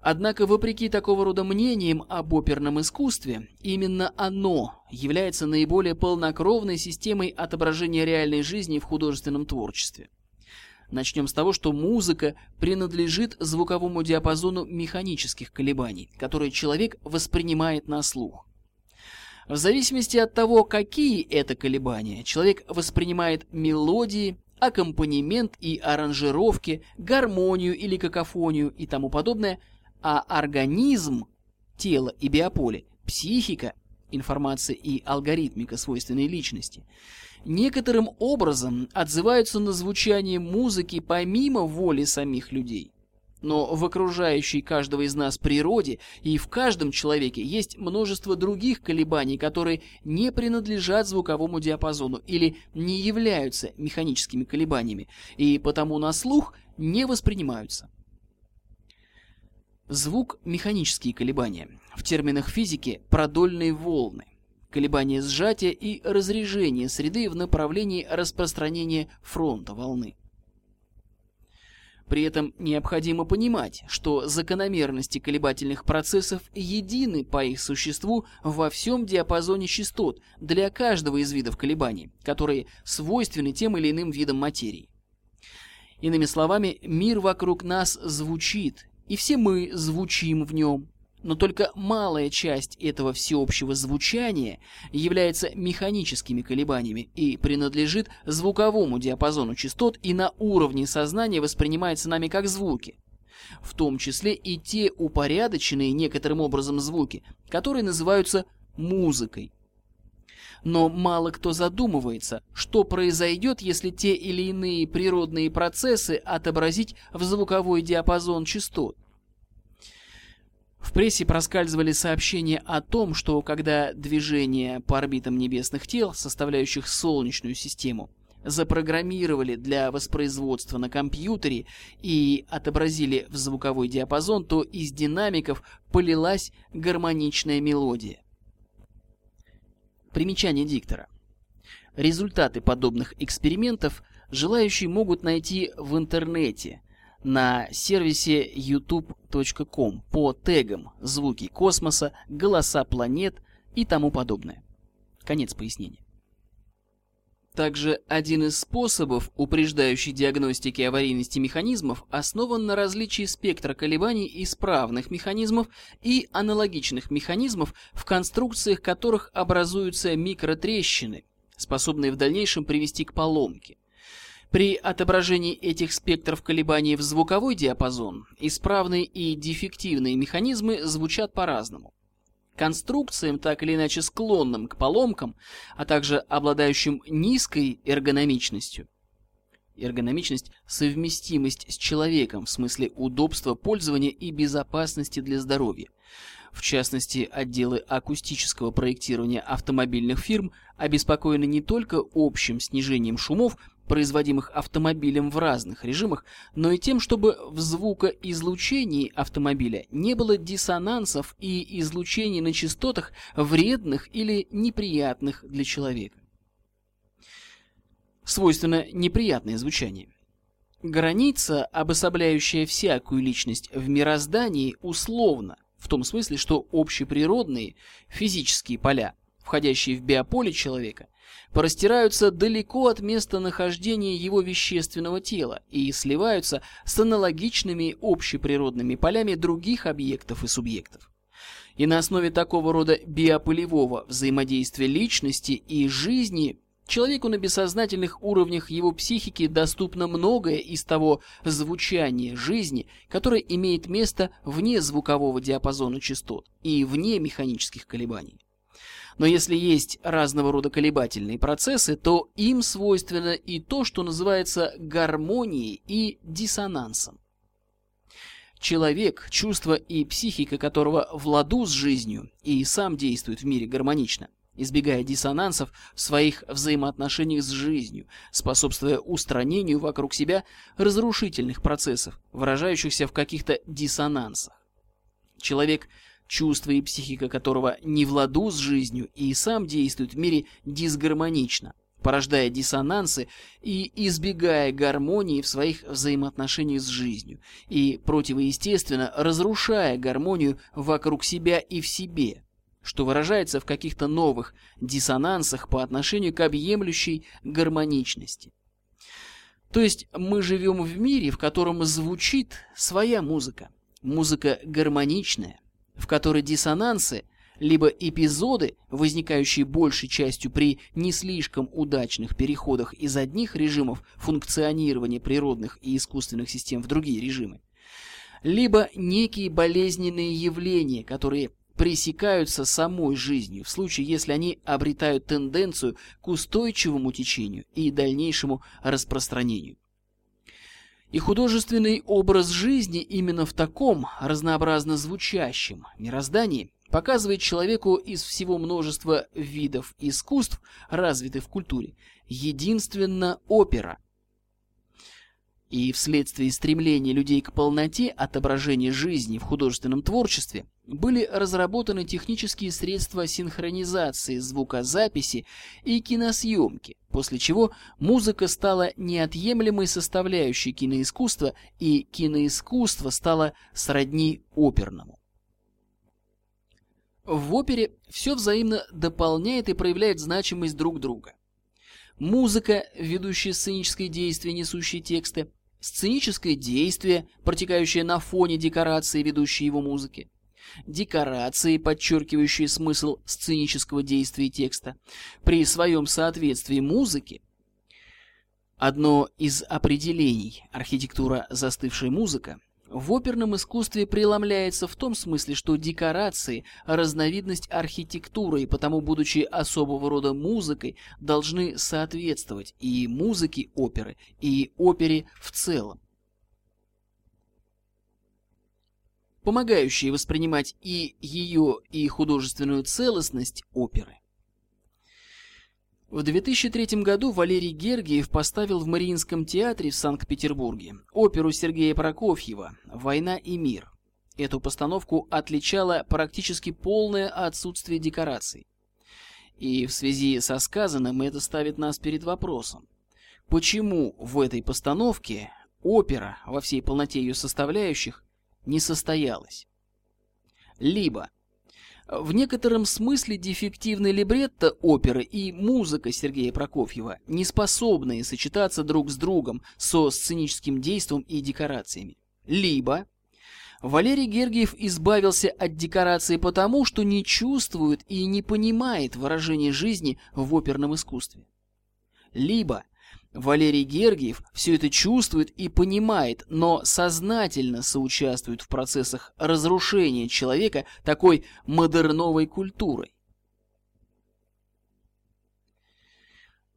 Однако, вопреки такого рода мнениям об оперном искусстве, именно оно является наиболее полнокровной системой отображения реальной жизни в художественном творчестве. Начнем с того, что музыка принадлежит звуковому диапазону механических колебаний, которые человек воспринимает на слух. В зависимости от того, какие это колебания, человек воспринимает мелодии, аккомпанемент и аранжировки, гармонию или какофонию и тому подобное, а организм, тело и биополе, психика, информация и алгоритмика свойственной личности – некоторым образом отзываются на звучание музыки помимо воли самих людей. Но в окружающей каждого из нас природе и в каждом человеке есть множество других колебаний, которые не принадлежат звуковому диапазону или не являются механическими колебаниями, и потому на слух не воспринимаются. Звук – механические колебания. В терминах физики – продольные волны. Колебания сжатия и разрежения среды в направлении распространения фронта волны. При этом необходимо понимать, что закономерности колебательных процессов едины по их существу во всем диапазоне частот для каждого из видов колебаний, которые свойственны тем или иным видам материи. Иными словами, мир вокруг нас звучит, и все мы звучим в нем. Но только малая часть этого всеобщего звучания является механическими колебаниями и принадлежит звуковому диапазону частот и на уровне сознания воспринимается нами как звуки. В том числе и те упорядоченные некоторым образом звуки, которые называются музыкой. Но мало кто задумывается, что произойдет, если те или иные природные процессы отобразить в звуковой диапазон частот. В прессе проскальзывали сообщения о том, что когда движение по орбитам небесных тел, составляющих Солнечную систему, запрограммировали для воспроизводства на компьютере и отобразили в звуковой диапазон, то из динамиков полилась гармоничная мелодия. Примечание диктора. Результаты подобных экспериментов желающие могут найти в интернете на сервисе youtube.com по тегам «Звуки космоса», «Голоса планет» и тому подобное. Конец пояснения. Также один из способов упреждающей диагностики аварийности механизмов основан на различии спектра колебаний исправных механизмов и аналогичных механизмов, в конструкциях которых образуются микротрещины, способные в дальнейшем привести к поломке. При отображении этих спектров колебаний в звуковой диапазон исправные и дефективные механизмы звучат по-разному. Конструкциям, так или иначе склонным к поломкам, а также обладающим низкой эргономичностью, эргономичность – совместимость с человеком в смысле удобства пользования и безопасности для здоровья. В частности, отделы акустического проектирования автомобильных фирм обеспокоены не только общим снижением шумов, производимых автомобилем в разных режимах, но и тем, чтобы в звукоизлучении автомобиля не было диссонансов и излучений на частотах, вредных или неприятных для человека. Свойственно неприятное звучание. Граница, обособляющая всякую личность в мироздании, условно, в том смысле, что общеприродные физические поля, входящие в биополе человека – простираются далеко от места нахождения его вещественного тела и сливаются с аналогичными общеприродными полями других объектов и субъектов. И на основе такого рода биополевого взаимодействия личности и жизни человеку на бессознательных уровнях его психики доступно многое из того звучания жизни, которое имеет место вне звукового диапазона частот и вне механических колебаний. Но если есть разного рода колебательные процессы, то им свойственно и то, что называется гармонией и диссонансом. Человек, чувство и психика которого в ладу с жизнью и сам действует в мире гармонично, избегая диссонансов в своих взаимоотношениях с жизнью, способствуя устранению вокруг себя разрушительных процессов, выражающихся в каких-то диссонансах. Человек – чувство и психика которого не в ладу с жизнью и сам действует в мире дисгармонично, порождая диссонансы и избегая гармонии в своих взаимоотношениях с жизнью, и противоестественно разрушая гармонию вокруг себя и в себе, что выражается в каких-то новых диссонансах по отношению к объемлющей гармоничности. То есть мы живем в мире, в котором звучит своя музыка, музыка гармоничная, в которой диссонансы, либо эпизоды, возникающие большей частью при не слишком удачных переходах из одних режимов функционирования природных и искусственных систем в другие режимы, либо некие болезненные явления, которые пресекаются самой жизнью в случае, если они обретают тенденцию к устойчивому течению и дальнейшему распространению. И художественный образ жизни именно в таком разнообразно звучащем мироздании показывает человеку из всего множества видов искусств, развитых в культуре, единственно опера. И вследствие стремления людей к полноте отображения жизни в художественном творчестве были разработаны технические средства синхронизации звукозаписи и киносъемки, после чего музыка стала неотъемлемой составляющей киноискусства, и киноискусство стало сродни оперному. В опере все взаимно дополняет и проявляет значимость друг друга. Музыка, ведущая сценическое действие, несущие тексты, сценическое действие, протекающее на фоне декорации, ведущей его музыки, декорации, подчеркивающие смысл сценического действия текста, при своем соответствии музыки, Одно из определений. Архитектура застывшей музыка в оперном искусстве преломляется в том смысле, что декорации – разновидность архитектуры, и потому, будучи особого рода музыкой, должны соответствовать и музыке оперы, и опере в целом. помогающие воспринимать и ее, и художественную целостность оперы. В 2003 году Валерий Гергиев поставил в Мариинском театре в Санкт-Петербурге оперу Сергея Прокофьева «Война и мир». Эту постановку отличало практически полное отсутствие декораций. И в связи со сказанным это ставит нас перед вопросом. Почему в этой постановке опера во всей полноте ее составляющих не состоялась? Либо в некотором смысле дефективный либретто оперы и музыка Сергея Прокофьева не способные сочетаться друг с другом со сценическим действием и декорациями. Либо Валерий Гергиев избавился от декорации потому, что не чувствует и не понимает выражение жизни в оперном искусстве. Либо Валерий Гергиев все это чувствует и понимает, но сознательно соучаствует в процессах разрушения человека такой модерновой культурой.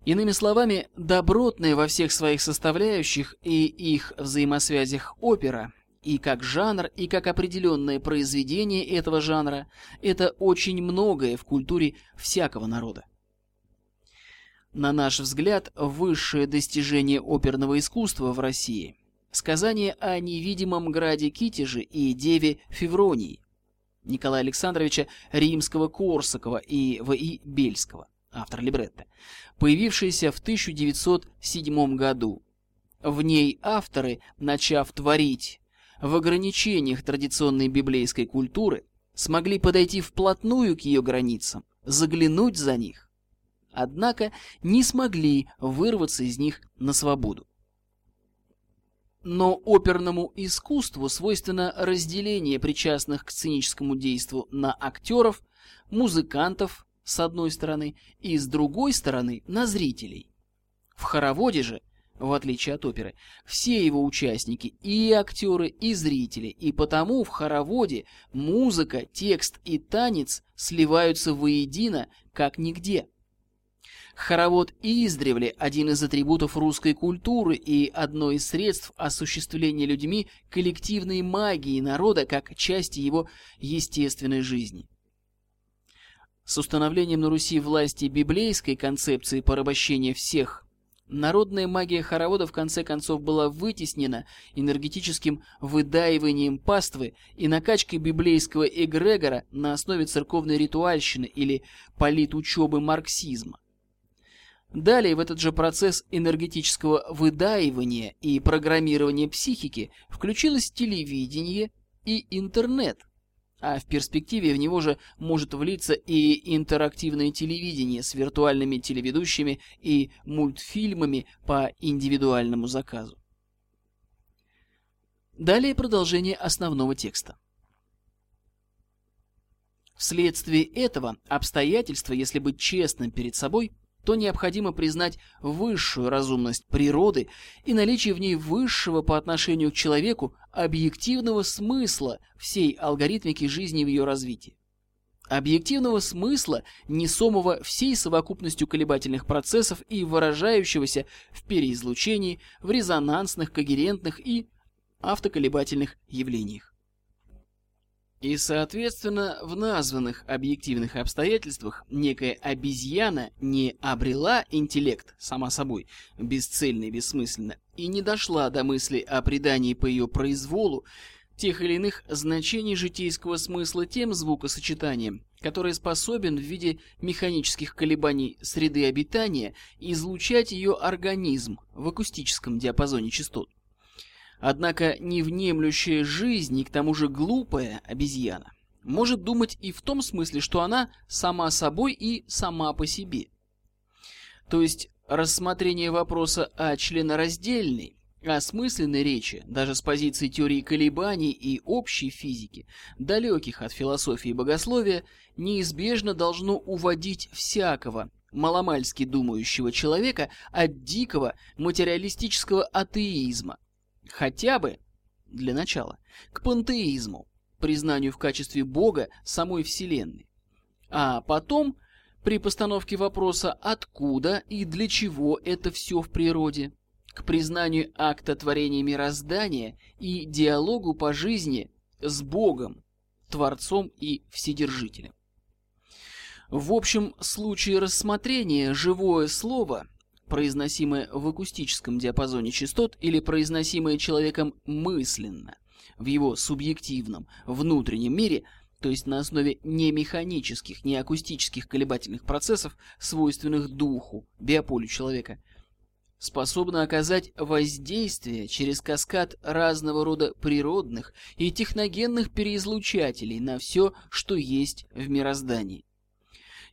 Иными словами, добротная во всех своих составляющих и их взаимосвязях опера, и как жанр, и как определенное произведение этого жанра, это очень многое в культуре всякого народа. На наш взгляд, высшее достижение оперного искусства в России – сказание о невидимом граде Китеже и деве Февронии Николая Александровича Римского-Корсакова и В.И. Бельского, автор либретто, появившееся в 1907 году. В ней авторы, начав творить в ограничениях традиционной библейской культуры, смогли подойти вплотную к ее границам, заглянуть за них однако не смогли вырваться из них на свободу. Но оперному искусству свойственно разделение причастных к сценическому действу на актеров, музыкантов с одной стороны и с другой стороны на зрителей. В хороводе же, в отличие от оперы, все его участники и актеры, и зрители, и потому в хороводе музыка, текст и танец сливаются воедино, как нигде. Хоровод издревле один из атрибутов русской культуры и одно из средств осуществления людьми коллективной магии народа как части его естественной жизни. С установлением на Руси власти библейской концепции порабощения всех, народная магия хоровода в конце концов была вытеснена энергетическим выдаиванием паствы и накачкой библейского эгрегора на основе церковной ритуальщины или политучебы марксизма. Далее в этот же процесс энергетического выдаивания и программирования психики включилось телевидение и интернет, а в перспективе в него же может влиться и интерактивное телевидение с виртуальными телеведущими и мультфильмами по индивидуальному заказу. Далее продолжение основного текста. Вследствие этого обстоятельства, если быть честным перед собой, то необходимо признать высшую разумность природы и наличие в ней высшего по отношению к человеку объективного смысла всей алгоритмики жизни в ее развитии. объективного смысла, несомого всей совокупностью колебательных процессов и выражающегося в переизлучении, в резонансных, когерентных и автоколебательных явлениях. И, соответственно, в названных объективных обстоятельствах некая обезьяна не обрела интеллект сама собой, бесцельно и бессмысленно, и не дошла до мысли о придании по ее произволу тех или иных значений житейского смысла тем звукосочетанием, который способен в виде механических колебаний среды обитания излучать ее организм в акустическом диапазоне частот. Однако невнемлющая жизнь и к тому же глупая обезьяна может думать и в том смысле, что она сама собой и сама по себе. То есть рассмотрение вопроса о членораздельной, осмысленной речи, даже с позиции теории колебаний и общей физики, далеких от философии и богословия, неизбежно должно уводить всякого, маломальски думающего человека от дикого материалистического атеизма, Хотя бы, для начала, к пантеизму, признанию в качестве Бога самой Вселенной. А потом, при постановке вопроса «откуда и для чего это все в природе?», к признанию акта творения мироздания и диалогу по жизни с Богом, Творцом и Вседержителем. В общем случае рассмотрения живое слово произносимое в акустическом диапазоне частот или произносимое человеком мысленно, в его субъективном, внутреннем мире, то есть на основе не механических, не акустических колебательных процессов, свойственных духу, биополю человека, способно оказать воздействие через каскад разного рода природных и техногенных переизлучателей на все, что есть в мироздании.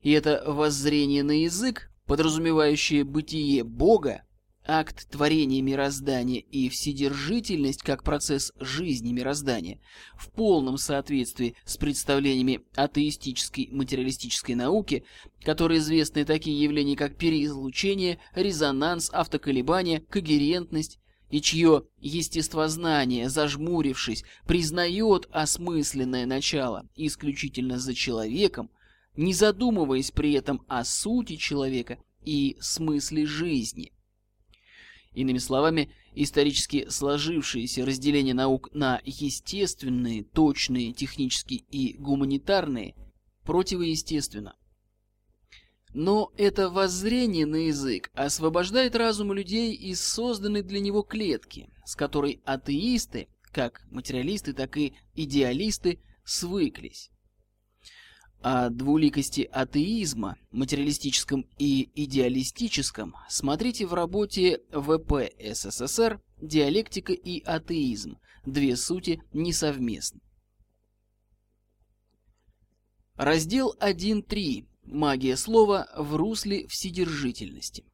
И это воззрение на язык подразумевающее бытие Бога, акт творения мироздания и вседержительность как процесс жизни мироздания в полном соответствии с представлениями атеистической материалистической науки, которые известны такие явления, как переизлучение, резонанс, автоколебания, когерентность, и чье естествознание, зажмурившись, признает осмысленное начало исключительно за человеком, не задумываясь при этом о сути человека и смысле жизни. Иными словами, исторически сложившееся разделение наук на естественные, точные, технические и гуманитарные противоестественно. Но это воззрение на язык освобождает разум людей из созданной для него клетки, с которой атеисты, как материалисты, так и идеалисты, свыклись. О двуликости атеизма, материалистическом и идеалистическом, смотрите в работе ВП СССР «Диалектика и атеизм. Две сути несовместны». Раздел 1.3. Магия слова в русле вседержительности.